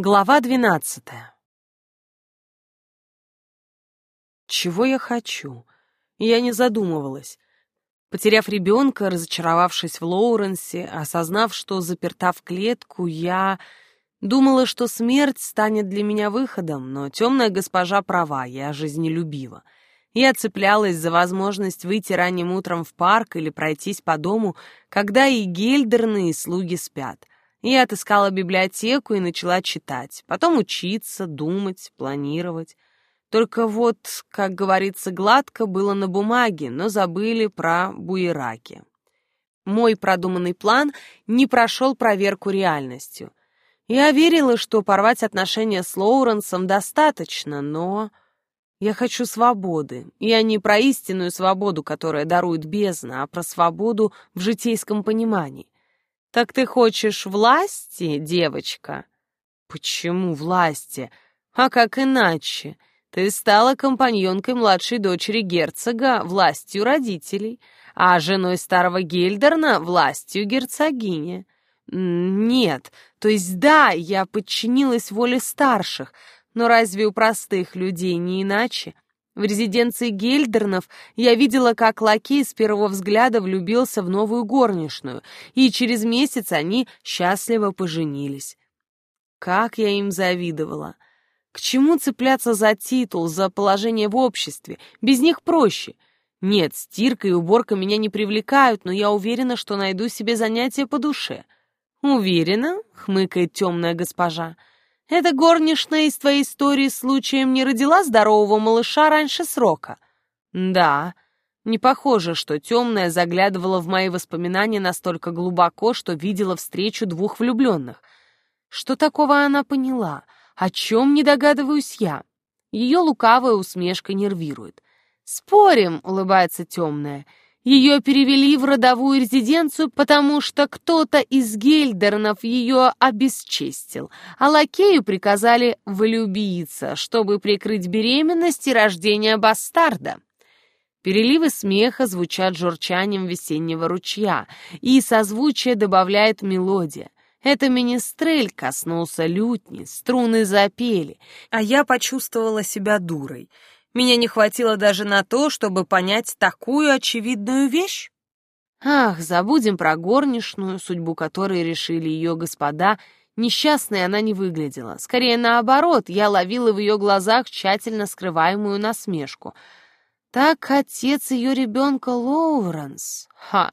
Глава двенадцатая. Чего я хочу? Я не задумывалась. Потеряв ребенка, разочаровавшись в Лоуренсе, осознав, что заперта в клетку, я думала, что смерть станет для меня выходом, но темная госпожа права, я жизнелюбива. Я цеплялась за возможность выйти ранним утром в парк или пройтись по дому, когда и гельдерные слуги спят — я отыскала библиотеку и начала читать, потом учиться, думать, планировать. Только вот, как говорится, гладко было на бумаге, но забыли про буераки. Мой продуманный план не прошел проверку реальностью. Я верила, что порвать отношения с Лоуренсом достаточно, но... Я хочу свободы. Я не про истинную свободу, которая дарует бездна, а про свободу в житейском понимании. «Так ты хочешь власти, девочка?» «Почему власти? А как иначе? Ты стала компаньонкой младшей дочери герцога властью родителей, а женой старого Гельдерна властью герцогини». «Нет, то есть да, я подчинилась воле старших, но разве у простых людей не иначе?» В резиденции Гельдернов я видела, как лакей с первого взгляда влюбился в новую горничную, и через месяц они счастливо поженились. Как я им завидовала! К чему цепляться за титул, за положение в обществе? Без них проще. Нет, стирка и уборка меня не привлекают, но я уверена, что найду себе занятие по душе. «Уверена?» — хмыкает темная госпожа. Эта горничная из твоей истории случаем не родила здорового малыша раньше срока? Да. Не похоже, что темная заглядывала в мои воспоминания настолько глубоко, что видела встречу двух влюбленных. Что такого она поняла? О чем не догадываюсь я? Ее лукавая усмешка нервирует. «Спорим», — улыбается темная, — ее перевели в родовую резиденцию, потому что кто-то из гельдернов ее обесчестил, а лакею приказали влюбиться, чтобы прикрыть беременность и рождение бастарда. Переливы смеха звучат журчанием весеннего ручья, и созвучие добавляет мелодия. Это министрель коснулся лютни, струны запели, а я почувствовала себя дурой — меня не хватило даже на то, чтобы понять такую очевидную вещь. Ах, забудем про горничную, судьбу которой решили ее господа. Несчастной она не выглядела. Скорее наоборот, я ловила в ее глазах тщательно скрываемую насмешку. Так отец ее ребенка Лоуренс. Ха!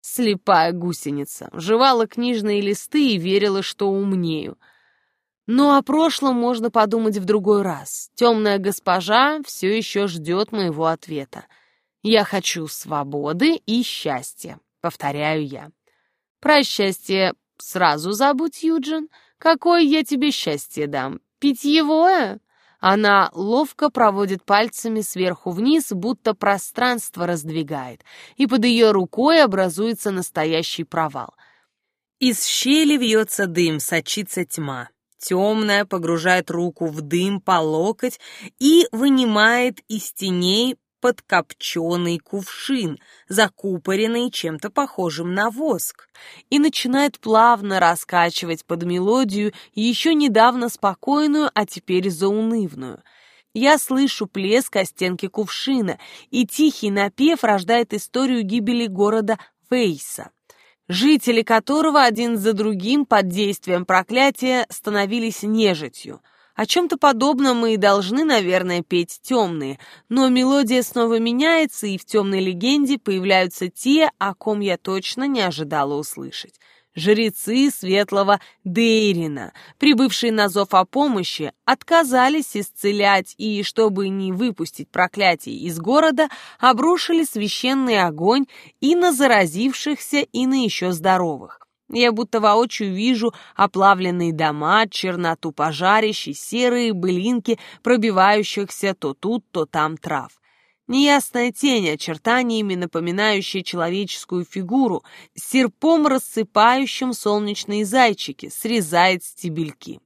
Слепая гусеница. Жевала книжные листы и верила, что умнею. Но о прошлом можно подумать в другой раз. Темная госпожа все еще ждет моего ответа. Я хочу свободы и счастья, повторяю я. Про счастье сразу забудь, Юджин. Какое я тебе счастье дам? Питьевое? Она ловко проводит пальцами сверху вниз, будто пространство раздвигает, и под ее рукой образуется настоящий провал. Из щели вьется дым, сочится тьма темная, погружает руку в дым по локоть и вынимает из теней подкопченый кувшин, закупоренный чем-то похожим на воск, и начинает плавно раскачивать под мелодию, еще недавно спокойную, а теперь заунывную. Я слышу плеск о стенке кувшина, и тихий напев рождает историю гибели города Вейса жители которого один за другим под действием проклятия становились нежитью. О чем-то подобном мы и должны, наверное, петь темные, но мелодия снова меняется, и в темной легенде появляются те, о ком я точно не ожидала услышать жрецы светлого Дейрина, прибывшие на зов о помощи, отказались исцелять и, чтобы не выпустить проклятие из города, обрушили священный огонь и на заразившихся, и на еще здоровых. Я будто воочию вижу оплавленные дома, черноту пожарищей, серые былинки, пробивающихся то тут, то там трав. Неясная тень, очертаниями напоминающая человеческую фигуру, серпом рассыпающим солнечные зайчики, срезает стебельки.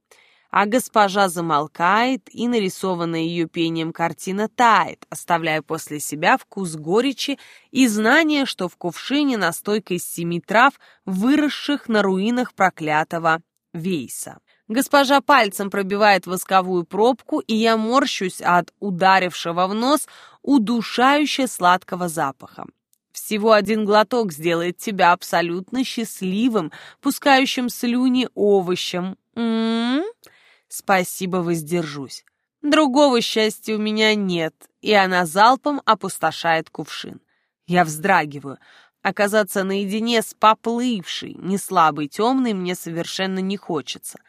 А госпожа замолкает, и нарисованная ее пением картина тает, оставляя после себя вкус горечи и знание, что в кувшине настойка из семи трав, выросших на руинах проклятого Вейса. Госпожа пальцем пробивает восковую пробку, и я морщусь от ударившего в нос удушающе сладкого запаха. Всего один глоток сделает тебя абсолютно счастливым, пускающим слюни овощем. М -м -м? Спасибо, воздержусь. Другого счастья у меня нет, и она залпом опустошает кувшин. Я вздрагиваю. Оказаться наедине с поплывшей, неслабой темной мне совершенно не хочется.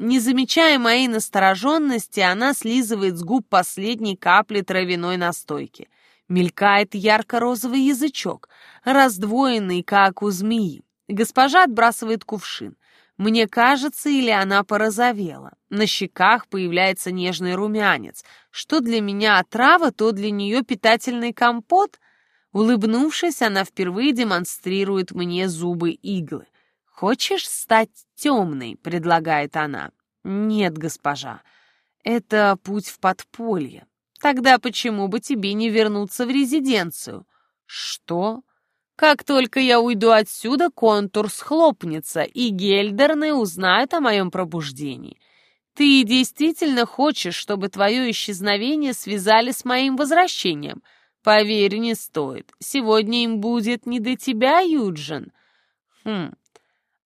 Не замечая моей настороженности, она слизывает с губ последней капли травяной настойки. Мелькает ярко-розовый язычок, раздвоенный, как у змеи. Госпожа отбрасывает кувшин. Мне кажется, или она порозовела. На щеках появляется нежный румянец. Что для меня отрава, то для нее питательный компот — Улыбнувшись, она впервые демонстрирует мне зубы иглы. «Хочешь стать темной?» — предлагает она. «Нет, госпожа, это путь в подполье. Тогда почему бы тебе не вернуться в резиденцию?» «Что?» «Как только я уйду отсюда, контур схлопнется, и гельдерны узнают о моем пробуждении. Ты действительно хочешь, чтобы твое исчезновение связали с моим возвращением?» Поверь, не стоит. Сегодня им будет не до тебя, Юджин. Хм.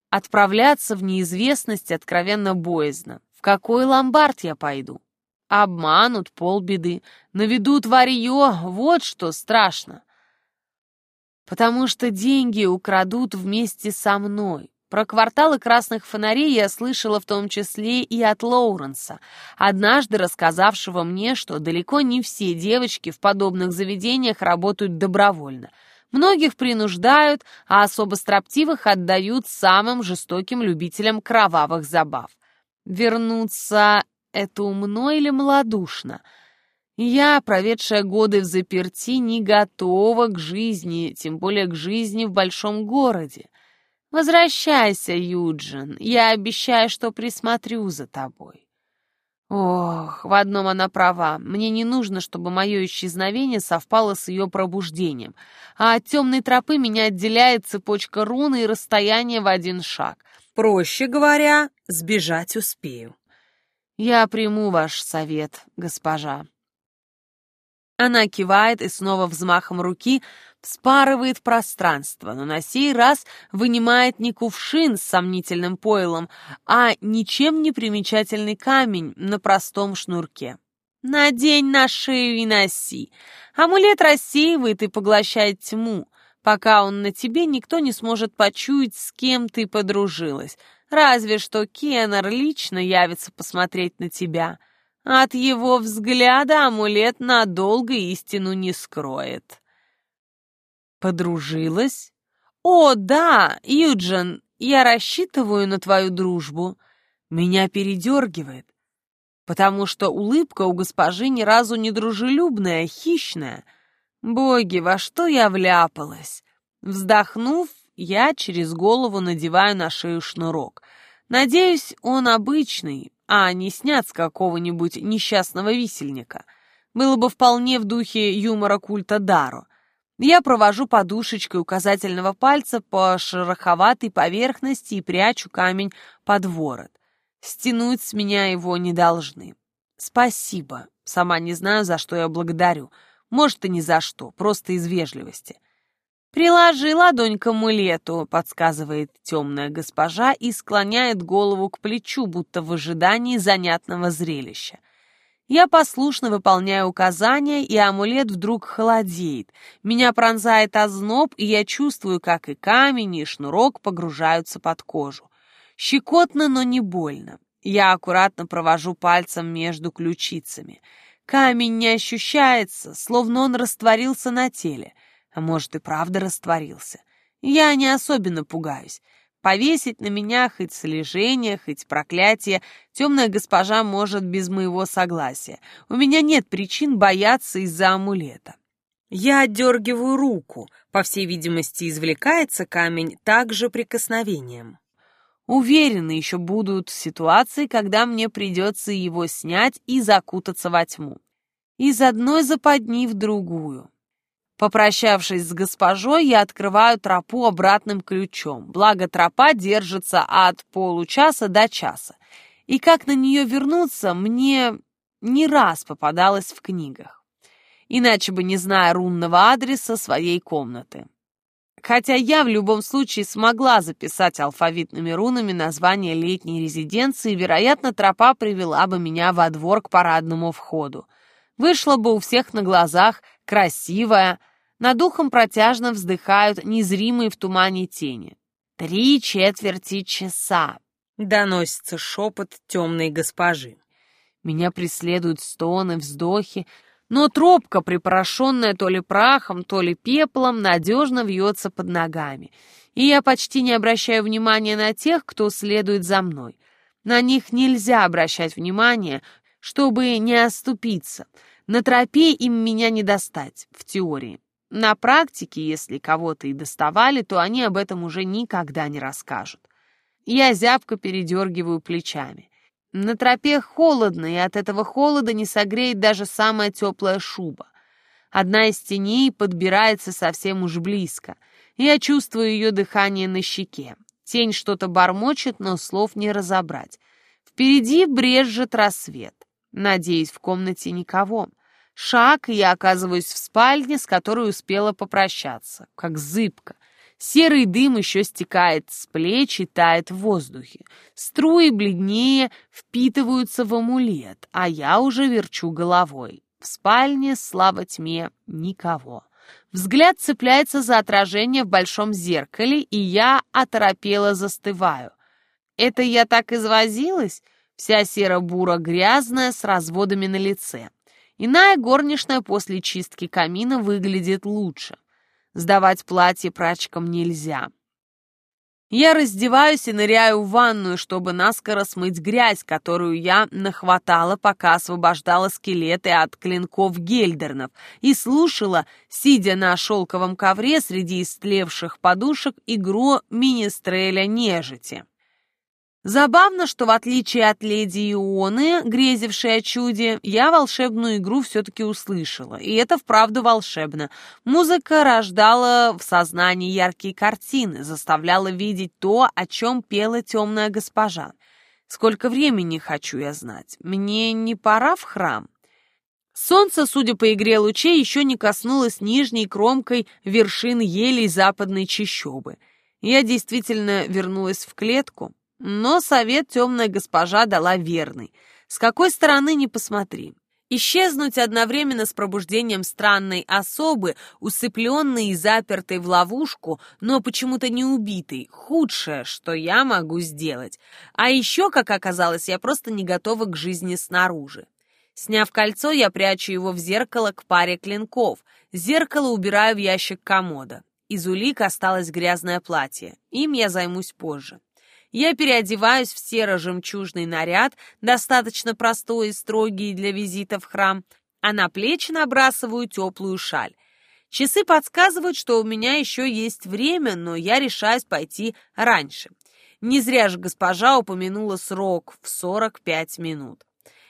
Отправляться в неизвестность откровенно боязно. В какой ломбард я пойду? Обманут полбеды, наведут варьё, вот что страшно. Потому что деньги украдут вместе со мной. Про кварталы красных фонарей я слышала в том числе и от Лоуренса, однажды рассказавшего мне, что далеко не все девочки в подобных заведениях работают добровольно. Многих принуждают, а особо строптивых отдают самым жестоким любителям кровавых забав. Вернуться — это умно или малодушно? Я, проведшая годы в заперти, не готова к жизни, тем более к жизни в большом городе. Возвращайся, Юджин, я обещаю, что присмотрю за тобой. Ох, в одном она права. Мне не нужно, чтобы мое исчезновение совпало с ее пробуждением. А от темной тропы меня отделяет цепочка руны и расстояние в один шаг. Проще говоря, сбежать успею. Я приму ваш совет, госпожа. Она кивает и снова взмахом руки спарывает пространство, но на сей раз вынимает не кувшин с сомнительным пойлом, а ничем не примечательный камень на простом шнурке. Надень на шею и носи. Амулет рассеивает и поглощает тьму. Пока он на тебе, никто не сможет почуять, с кем ты подружилась. Разве что Кеннер лично явится посмотреть на тебя. От его взгляда амулет надолго истину не скроет. Подружилась? О, да, Юджин, я рассчитываю на твою дружбу. Меня передергивает, потому что улыбка у госпожи ни разу не дружелюбная, а хищная. Боги, во что я вляпалась? Вздохнув, я через голову надеваю на шею шнурок. Надеюсь, он обычный, а не снят с какого-нибудь несчастного висельника. Было бы вполне в духе юмора культа Даро. Я провожу подушечкой указательного пальца по шероховатой поверхности и прячу камень под ворот. Стянуть с меня его не должны. Спасибо. Сама не знаю, за что я благодарю. Может, и ни за что, просто из вежливости. «Приложи ладонь к амулету», — подсказывает темная госпожа и склоняет голову к плечу, будто в ожидании занятного зрелища. Я послушно выполняю указания, и амулет вдруг холодеет. Меня пронзает озноб, и я чувствую, как и камень, и шнурок погружаются под кожу. Щекотно, но не больно. Я аккуратно провожу пальцем между ключицами. Камень не ощущается, словно он растворился на теле. А может, и правда растворился. Я не особенно пугаюсь. Повесить на меня хоть слежение, хоть проклятие темная госпожа может без моего согласия. У меня нет причин бояться из-за амулета. Я отдергиваю руку. По всей видимости, извлекается камень также прикосновением. Уверена, еще будут ситуации, когда мне придется его снять и закутаться во тьму. Из одной западни в другую. Попрощавшись с госпожой, я открываю тропу обратным ключом, благо тропа держится от получаса до часа. И как на нее вернуться, мне не раз попадалось в книгах. Иначе бы не зная рунного адреса своей комнаты. Хотя я в любом случае смогла записать алфавитными рунами название летней резиденции, вероятно, тропа привела бы меня во двор к парадному входу. Вышла бы у всех на глазах, красивая. Над ухом протяжно вздыхают незримые в тумане тени. «Три четверти часа!» — доносится шепот темной госпожи. Меня преследуют стоны, вздохи, но тропка, припорошенная то ли прахом, то ли пеплом, надежно вьется под ногами, и я почти не обращаю внимания на тех, кто следует за мной. На них нельзя обращать внимание, чтобы не оступиться. На тропе им меня не достать, в теории. На практике, если кого-то и доставали, то они об этом уже никогда не расскажут. Я зябко передергиваю плечами. На тропе холодно, и от этого холода не согреет даже самая теплая шуба. Одна из теней подбирается совсем уж близко. Я чувствую ее дыхание на щеке. Тень что-то бормочет, но слов не разобрать. Впереди брежет рассвет. Надеюсь, в комнате никого. Шаг, и я оказываюсь в спальне, с которой успела попрощаться. Как зыбко. Серый дым еще стекает с плеч и тает в воздухе. Струи бледнее впитываются в амулет, а я уже верчу головой. В спальне, слава тьме, никого. Взгляд цепляется за отражение в большом зеркале, и я оторопело застываю. Это я так извозилась? Вся серо-бура грязная, с разводами на лице. Иная горничная после чистки камина выглядит лучше. Сдавать платье прачкам нельзя. Я раздеваюсь и ныряю в ванную, чтобы наскоро смыть грязь, которую я нахватала, пока освобождала скелеты от клинков гельдернов и слушала, сидя на шелковом ковре среди истлевших подушек, игру министреля нежити. Забавно, что в отличие от леди Ионы, грезившей о чуде, я волшебную игру все-таки услышала, и это вправду волшебно. Музыка рождала в сознании яркие картины, заставляла видеть то, о чем пела темная госпожа. Сколько времени хочу я знать? Мне не пора в храм? Солнце, судя по игре лучей, еще не коснулось нижней кромкой вершин елей западной чащобы. Я действительно вернулась в клетку, но совет темная госпожа дала верный. С какой стороны не посмотри. Исчезнуть одновременно с пробуждением странной особы, усыпленной и запертой в ловушку, но почему-то не убитой, худшее, что я могу сделать. А еще, как оказалось, я просто не готова к жизни снаружи. Сняв кольцо, я прячу его в зеркало к паре клинков. Зеркало убираю в ящик комода. Из улик осталось грязное платье. Им я займусь позже. Я переодеваюсь в серо-жемчужный наряд, достаточно простой и строгий для визита в храм, а на плечи набрасываю теплую шаль. Часы подсказывают, что у меня еще есть время, но я решаюсь пойти раньше. Не зря же госпожа упомянула срок в 45 минут.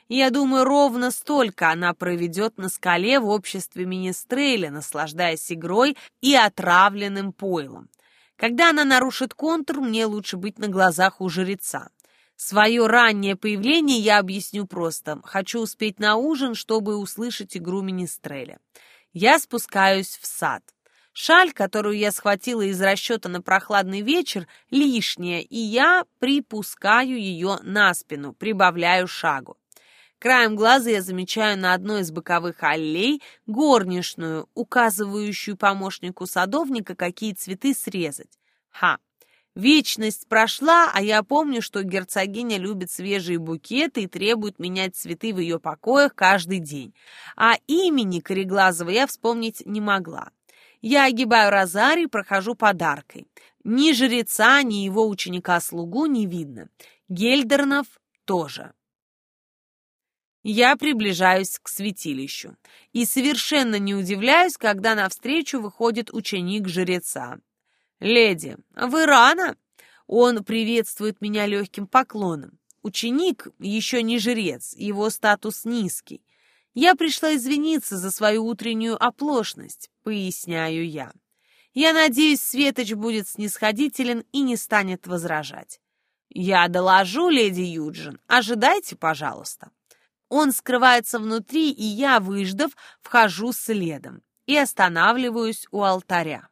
Я думаю, ровно столько она проведет на скале в обществе Министреля, наслаждаясь игрой и отравленным пойлом. Когда она нарушит контур, мне лучше быть на глазах у жреца. Свое раннее появление я объясню просто. Хочу успеть на ужин, чтобы услышать игру Министреля. Я спускаюсь в сад. Шаль, которую я схватила из расчета на прохладный вечер, лишняя, и я припускаю ее на спину, прибавляю шагу. Краем глаза я замечаю на одной из боковых аллей горничную, указывающую помощнику садовника, какие цветы срезать. Ха! Вечность прошла, а я помню, что герцогиня любит свежие букеты и требует менять цветы в ее покоях каждый день. А имени Кореглазова я вспомнить не могла. Я огибаю розарий, прохожу подаркой. Ни жреца, ни его ученика-слугу не видно. Гельдернов тоже. Я приближаюсь к святилищу и совершенно не удивляюсь, когда навстречу выходит ученик жреца. «Леди, вы рано?» Он приветствует меня легким поклоном. Ученик еще не жрец, его статус низкий. Я пришла извиниться за свою утреннюю оплошность, поясняю я. Я надеюсь, Светоч будет снисходителен и не станет возражать. Я доложу, леди Юджин, ожидайте, пожалуйста. Он скрывается внутри, и я, выждав, вхожу следом и останавливаюсь у алтаря.